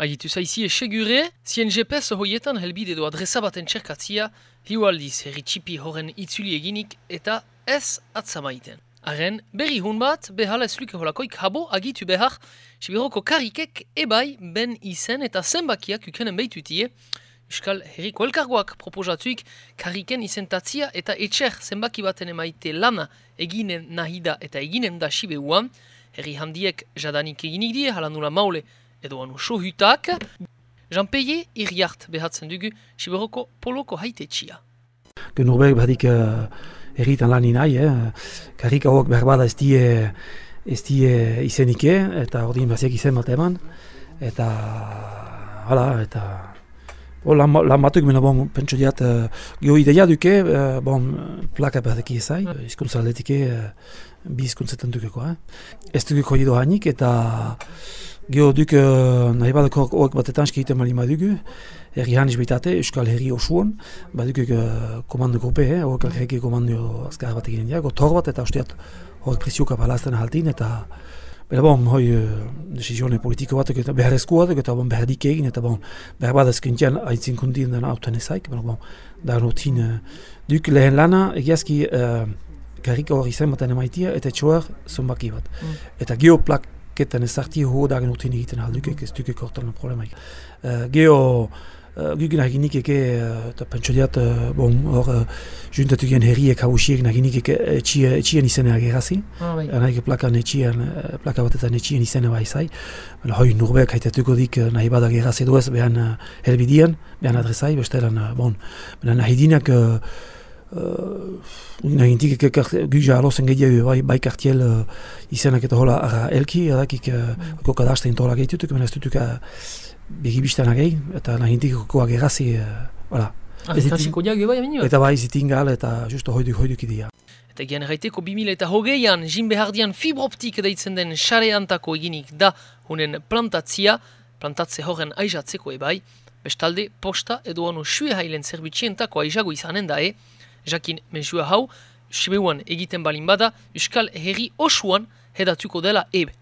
Agitu zaizi esegure, zien GPS hoietan helbide doa adresa baten txerkatzia, hiu aldiz herri txipi horren itzuli eginik eta ez atzamaiten. Haren, berri hun bat, behala ez luke holakoik habo agitu behar, Sibiroko karikek ebai ben izen eta zenbakiak ukenen behitutie, Euskal Herriko Elkargoak proposatuik kariken izentatzia eta etxer zenbaki baten emaite lana eginen nahida eta eginen da sibeuan, herri handiek jadanik eginik die, halandula maule edo anu sohutak, Jean Peie irriart behatzen dugu Siberoko poloko haite txia. Genurbek badik uh, erritan lan inai, eh? karrik hauak behar bada ez die, ez die izenike, eta ordin baziak izen bat eman, eta hala, eta Bo, lan, lan batuk mena bon, pentsu diat, uh, geho ideia duke, uh, bon, plaka berdeki ezai, uh, izkuntza aldetike, uh, bi izkuntzetan dukeko, eh? Ez dukeko hido hainik, eta Gero duk uh, nahi badako horrek batetan egiten mali madugu, herri haniz behitate, Euskal Herri osuan, baduk uh, komando grupe, eh, alkerreki komando azkar bat egiten dira, gotor bat eta usteat horrek presioka palazten haltin, eta bera bon, hoi uh, desizione politiko batek eta behar bat, eta bon, behar dik egin, eta bon, behar bat ezkintian haitzin kundin dena autan ezaik, bera bon, da notin uh, duk lehen lana, egiazki uh, karrika hori zen baten emaitia, eta txoar zonbaki bat. Mm. Eta geoplak ketan ez zarti hoo dagen urtein egiten aldukek, ez dukek hortan problemaik. Uh, Geo, uh, gugen haginik eke, eta uh, pentsu diat, uh, bon, hor, uh, juntatu gen herriek hausiek naginik eke etxien izena agerazi. Oh, bai. Naik plakan etxien, plaka batetan etxien izena bai zai. Bela, hoi nurbeak haitatuko dik nahi bada agerazi edo ez behan uh, helbidian, behan adresai, bestelan, uh, bon, bela nahi dinak, uh, Nagintik uh, guja alozen gehiago bai, bai kartiel uh, izenak eta hola ara elki, edakik uh, mm. koka dazten tola gehitutuk, baina ez dutuk uh, begibistan agei, eta nagintik kokoak errazi, uh, voilà. Ah, diagio bai amini Eta bai zitingal eta justo hoiduk hoiduk idia. Eta gian erraiteko 2000 eta hogeian, jin behardian fibroptik deitzen den xare antako eginik da hunen plantatzia, plantatze horren aizatzeko ebai, bestalde posta edo anu sue hailen zerbitxientako aizago izanen da e, jakin mensua hau, Sibeuan egiten balin bada, Euskal Herri osuan hedatuko dela ebe.